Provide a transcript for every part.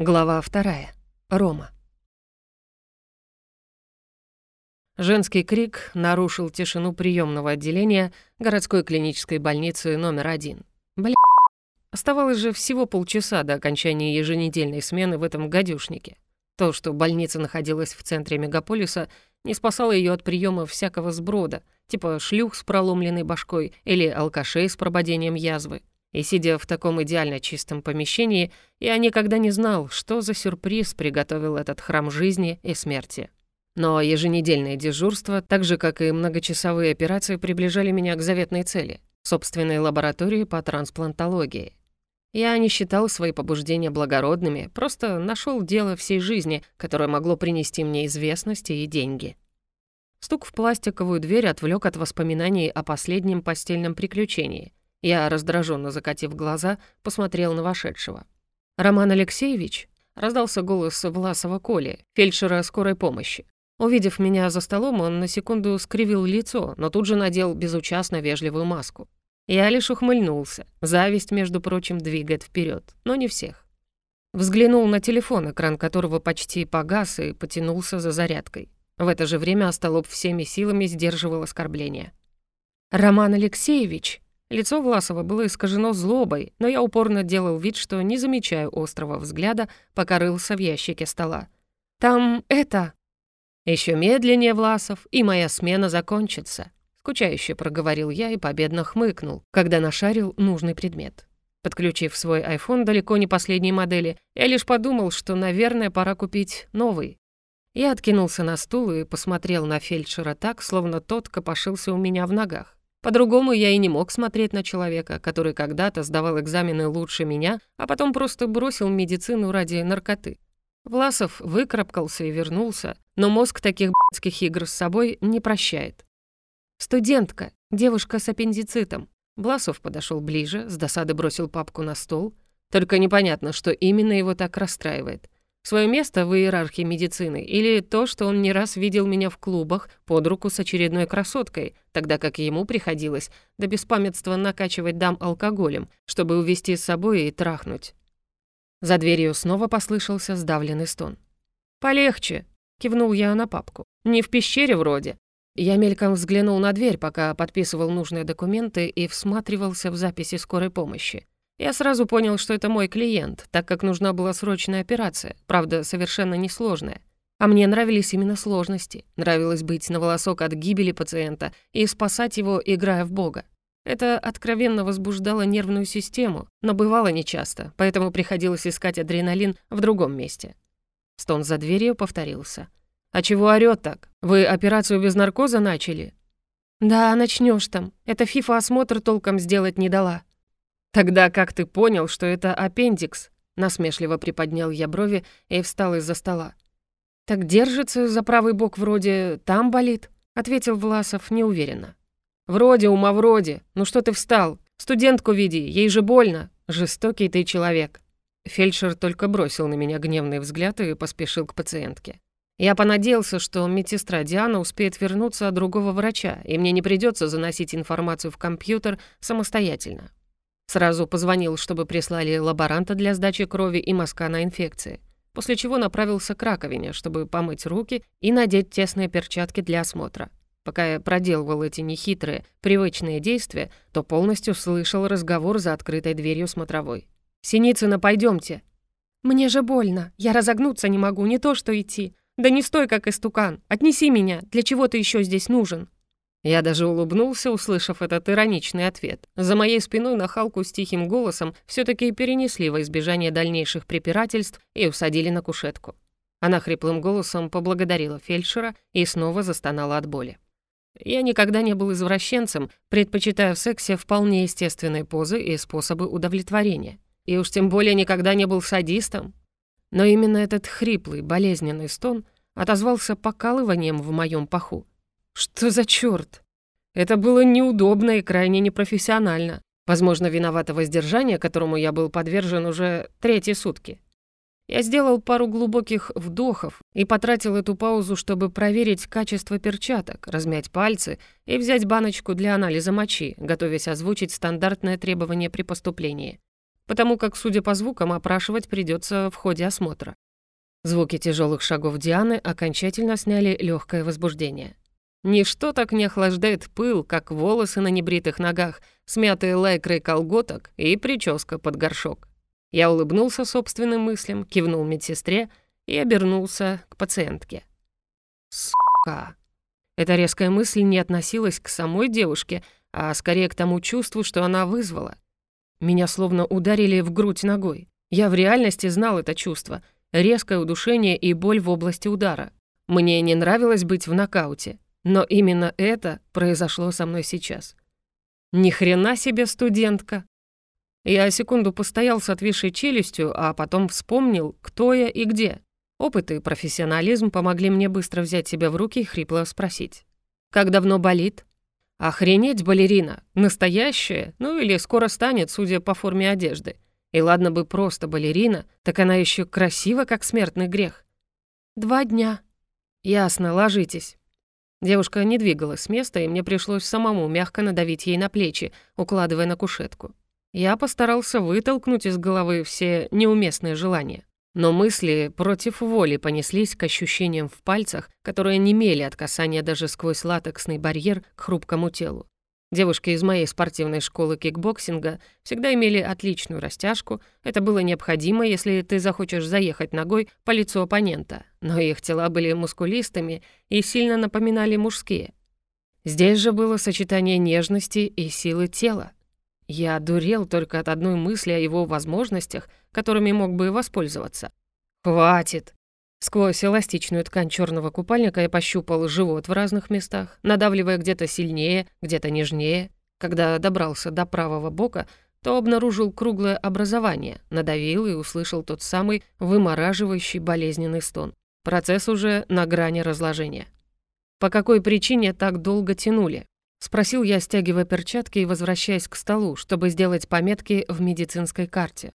Глава вторая. Рома. Женский крик нарушил тишину приемного отделения городской клинической больницы номер один. Бля, оставалось же всего полчаса до окончания еженедельной смены в этом гадюшнике. То, что больница находилась в центре мегаполиса, не спасало ее от приема всякого сброда, типа шлюх с проломленной башкой или алкашей с прободением язвы. И сидя в таком идеально чистом помещении, я никогда не знал, что за сюрприз приготовил этот храм жизни и смерти. Но еженедельные дежурства, так же, как и многочасовые операции, приближали меня к заветной цели — собственной лаборатории по трансплантологии. Я не считал свои побуждения благородными, просто нашел дело всей жизни, которое могло принести мне известность и деньги. Стук в пластиковую дверь отвлек от воспоминаний о последнем постельном приключении — я, раздраженно закатив глаза, посмотрел на вошедшего. «Роман Алексеевич?» — раздался голос Власова Коли, фельдшера скорой помощи. Увидев меня за столом, он на секунду скривил лицо, но тут же надел безучастно вежливую маску. Я лишь ухмыльнулся. Зависть, между прочим, двигает вперед, но не всех. Взглянул на телефон, экран которого почти погас и потянулся за зарядкой. В это же время Остолоп всеми силами сдерживал оскорбление. «Роман Алексеевич!» Лицо Власова было искажено злобой, но я упорно делал вид, что не замечаю острого взгляда, пока рылся в ящике стола. «Там это...» Еще медленнее, Власов, и моя смена закончится», — скучающе проговорил я и победно хмыкнул, когда нашарил нужный предмет. Подключив свой iPhone далеко не последней модели, я лишь подумал, что, наверное, пора купить новый. Я откинулся на стул и посмотрел на фельдшера так, словно тот копошился у меня в ногах. По-другому я и не мог смотреть на человека, который когда-то сдавал экзамены лучше меня, а потом просто бросил медицину ради наркоты. Власов выкарабкался и вернулся, но мозг таких б***ских игр с собой не прощает. «Студентка, девушка с аппендицитом». Власов подошел ближе, с досады бросил папку на стол. Только непонятно, что именно его так расстраивает. Свое место в иерархии медицины или то, что он не раз видел меня в клубах под руку с очередной красоткой, тогда как ему приходилось до беспамятства накачивать дам алкоголем, чтобы увести с собой и трахнуть. За дверью снова послышался сдавленный стон. «Полегче», — кивнул я на папку. «Не в пещере вроде». Я мельком взглянул на дверь, пока подписывал нужные документы и всматривался в записи скорой помощи. Я сразу понял, что это мой клиент, так как нужна была срочная операция, правда, совершенно несложная. А мне нравились именно сложности. Нравилось быть на волосок от гибели пациента и спасать его, играя в Бога. Это откровенно возбуждало нервную систему, но бывало нечасто, поэтому приходилось искать адреналин в другом месте. Стон за дверью повторился. «А чего орёт так? Вы операцию без наркоза начали?» «Да, начнёшь там. Это фифа осмотр толком сделать не дала», «Тогда как ты понял, что это аппендикс?» Насмешливо приподнял я брови и встал из-за стола. «Так держится за правый бок вроде «там болит», — ответил Власов неуверенно. «Вроде, ума вроде. Ну что ты встал? Студентку веди, ей же больно. Жестокий ты человек». Фельдшер только бросил на меня гневный взгляд и поспешил к пациентке. Я понадеялся, что медсестра Диана успеет вернуться от другого врача, и мне не придется заносить информацию в компьютер самостоятельно. Сразу позвонил, чтобы прислали лаборанта для сдачи крови и мазка на инфекции, после чего направился к раковине, чтобы помыть руки и надеть тесные перчатки для осмотра. Пока я проделывал эти нехитрые, привычные действия, то полностью слышал разговор за открытой дверью смотровой. «Синицына, пойдемте. «Мне же больно. Я разогнуться не могу, не то что идти. Да не стой, как истукан. Отнеси меня. Для чего ты еще здесь нужен?» Я даже улыбнулся, услышав этот ироничный ответ. За моей спиной нахалку с тихим голосом все таки перенесли во избежание дальнейших препирательств и усадили на кушетку. Она хриплым голосом поблагодарила фельдшера и снова застонала от боли. Я никогда не был извращенцем, предпочитая в сексе вполне естественные позы и способы удовлетворения. И уж тем более никогда не был садистом. Но именно этот хриплый, болезненный стон отозвался покалыванием в моем паху. Что за чёрт? Это было неудобно и крайне непрофессионально. Возможно, виновато воздержание, которому я был подвержен уже третьи сутки. Я сделал пару глубоких вдохов и потратил эту паузу, чтобы проверить качество перчаток, размять пальцы и взять баночку для анализа мочи, готовясь озвучить стандартное требование при поступлении. потому как, судя по звукам, опрашивать придется в ходе осмотра. Звуки тяжелых шагов Дианы окончательно сняли легкое возбуждение. Ничто так не охлаждает пыл, как волосы на небритых ногах, смятые лайкрой колготок и прическа под горшок. Я улыбнулся собственным мыслям, кивнул медсестре и обернулся к пациентке. Сука. Эта резкая мысль не относилась к самой девушке, а скорее к тому чувству, что она вызвала. Меня словно ударили в грудь ногой. Я в реальности знал это чувство. Резкое удушение и боль в области удара. Мне не нравилось быть в нокауте. Но именно это произошло со мной сейчас. Ни хрена себе студентка. Я секунду постоял с отвисшей челюстью, а потом вспомнил, кто я и где. Опыт и профессионализм помогли мне быстро взять себя в руки и хрипло спросить. «Как давно болит?» «Охренеть, балерина! Настоящая? Ну или скоро станет, судя по форме одежды. И ладно бы просто балерина, так она еще красива, как смертный грех». «Два дня». «Ясно, ложитесь». Девушка не двигалась с места, и мне пришлось самому мягко надавить ей на плечи, укладывая на кушетку. Я постарался вытолкнуть из головы все неуместные желания. Но мысли против воли понеслись к ощущениям в пальцах, которые немели от касания даже сквозь латексный барьер к хрупкому телу. Девушки из моей спортивной школы кикбоксинга всегда имели отличную растяжку. Это было необходимо, если ты захочешь заехать ногой по лицу оппонента. Но их тела были мускулистыми и сильно напоминали мужские. Здесь же было сочетание нежности и силы тела. Я дурел только от одной мысли о его возможностях, которыми мог бы воспользоваться. «Хватит!» Сквозь эластичную ткань черного купальника я пощупал живот в разных местах, надавливая где-то сильнее, где-то нежнее. Когда добрался до правого бока, то обнаружил круглое образование, надавил и услышал тот самый вымораживающий болезненный стон. Процесс уже на грани разложения. По какой причине так долго тянули? Спросил я, стягивая перчатки и возвращаясь к столу, чтобы сделать пометки в медицинской карте.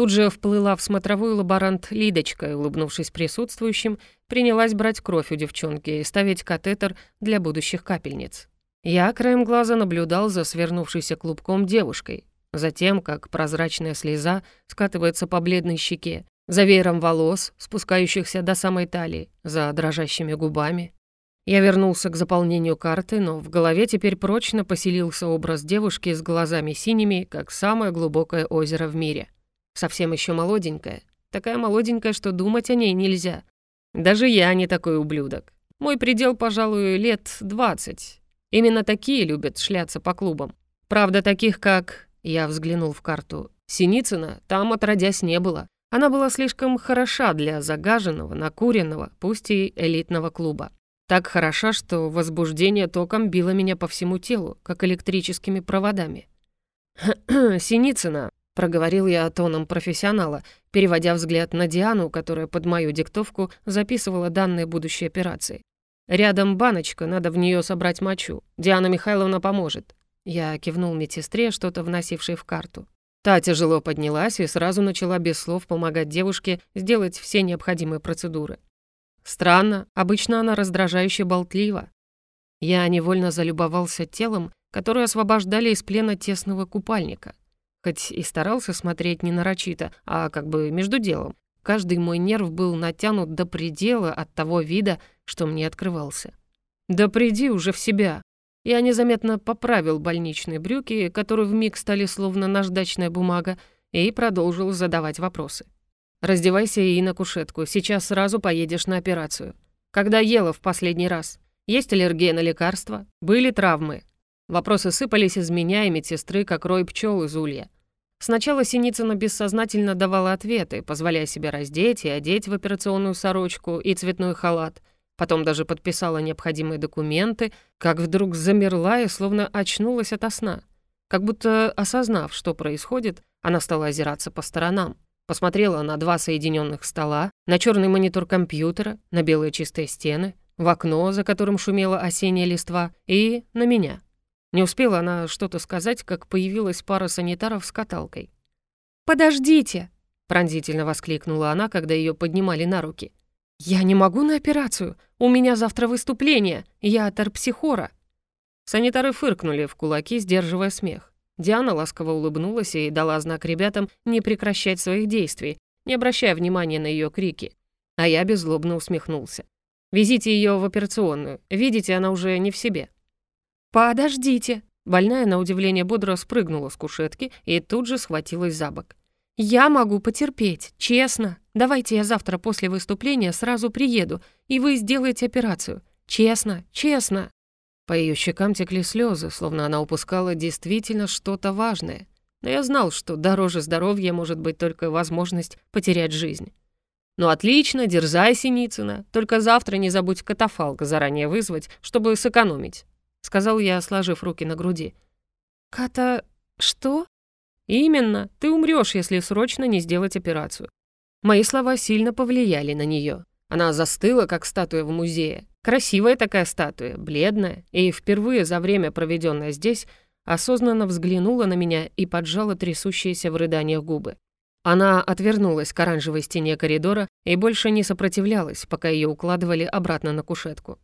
Тут же вплыла в смотровую лаборант Лидочка и, улыбнувшись присутствующим, принялась брать кровь у девчонки и ставить катетер для будущих капельниц. Я краем глаза наблюдал за свернувшейся клубком девушкой, затем, как прозрачная слеза скатывается по бледной щеке, за веером волос, спускающихся до самой талии, за дрожащими губами. Я вернулся к заполнению карты, но в голове теперь прочно поселился образ девушки с глазами синими, как самое глубокое озеро в мире — Совсем еще молоденькая. Такая молоденькая, что думать о ней нельзя. Даже я не такой ублюдок. Мой предел, пожалуй, лет двадцать. Именно такие любят шляться по клубам. Правда, таких как... Я взглянул в карту. Синицына там отродясь не было. Она была слишком хороша для загаженного, накуренного, пусть и элитного клуба. Так хороша, что возбуждение током било меня по всему телу, как электрическими проводами. «Синицына», проговорил я тоном профессионала, переводя взгляд на Диану, которая под мою диктовку записывала данные будущей операции. «Рядом баночка, надо в нее собрать мочу. Диана Михайловна поможет». Я кивнул медсестре, что-то вносившей в карту. Та тяжело поднялась и сразу начала без слов помогать девушке сделать все необходимые процедуры. Странно, обычно она раздражающе болтлива. Я невольно залюбовался телом, которое освобождали из плена тесного купальника. Хоть и старался смотреть не нарочито, а как бы между делом. Каждый мой нерв был натянут до предела от того вида, что мне открывался. «Да приди уже в себя!» Я незаметно поправил больничные брюки, которые вмиг стали словно наждачная бумага, и продолжил задавать вопросы. «Раздевайся и на кушетку, сейчас сразу поедешь на операцию. Когда ела в последний раз? Есть аллергия на лекарства? Были травмы? Вопросы сыпались из меня и медсестры, как рой пчел из улья. Сначала Синицына бессознательно давала ответы, позволяя себя раздеть и одеть в операционную сорочку и цветной халат. Потом даже подписала необходимые документы, как вдруг замерла и словно очнулась ото сна. Как будто осознав, что происходит, она стала озираться по сторонам. Посмотрела на два соединенных стола, на черный монитор компьютера, на белые чистые стены, в окно, за которым шумела осенняя листва, и на меня. Не успела она что-то сказать, как появилась пара санитаров с каталкой. «Подождите!» — пронзительно воскликнула она, когда ее поднимали на руки. «Я не могу на операцию! У меня завтра выступление! Я терпсихора!» Санитары фыркнули в кулаки, сдерживая смех. Диана ласково улыбнулась и дала знак ребятам не прекращать своих действий, не обращая внимания на ее крики. А я беззлобно усмехнулся. «Везите ее в операционную. Видите, она уже не в себе». «Подождите!» Больная, на удивление, бодро спрыгнула с кушетки и тут же схватилась за бок. «Я могу потерпеть, честно. Давайте я завтра после выступления сразу приеду, и вы сделаете операцию. Честно, честно». По ее щекам текли слезы, словно она упускала действительно что-то важное. Но я знал, что дороже здоровья может быть только возможность потерять жизнь. «Ну отлично, дерзай, Синицына. Только завтра не забудь катафалк заранее вызвать, чтобы сэкономить», — сказал я, сложив руки на груди. «Ката... что?» «Именно. Ты умрешь, если срочно не сделать операцию». Мои слова сильно повлияли на нее. Она застыла, как статуя в музее. Красивая такая статуя, бледная, и впервые за время, проведенное здесь, осознанно взглянула на меня и поджала трясущиеся в рыданиях губы. Она отвернулась к оранжевой стене коридора и больше не сопротивлялась, пока ее укладывали обратно на кушетку.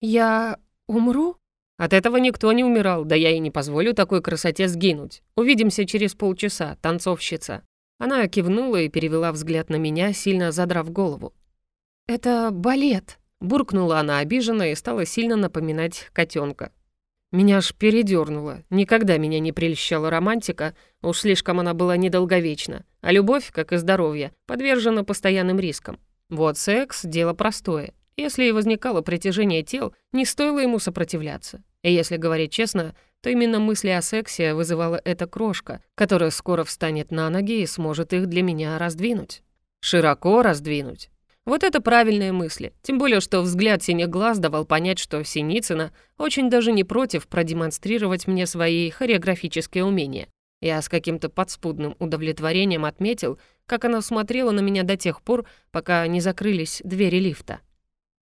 «Я умру?» «От этого никто не умирал, да я и не позволю такой красоте сгинуть. Увидимся через полчаса, танцовщица». Она кивнула и перевела взгляд на меня, сильно задрав голову. «Это балет», — буркнула она обиженно и стала сильно напоминать котенка. Меня аж передёрнуло. Никогда меня не прельщала романтика, уж слишком она была недолговечна. А любовь, как и здоровье, подвержена постоянным рискам. Вот секс — дело простое. Если и возникало притяжение тел, не стоило ему сопротивляться. И если говорить честно, то именно мысли о сексе вызывала эта крошка, которая скоро встанет на ноги и сможет их для меня раздвинуть. Широко раздвинуть. Вот это правильные мысли. Тем более, что взгляд синих глаз давал понять, что Синицына очень даже не против продемонстрировать мне свои хореографические умения. Я с каким-то подспудным удовлетворением отметил, как она смотрела на меня до тех пор, пока не закрылись двери лифта.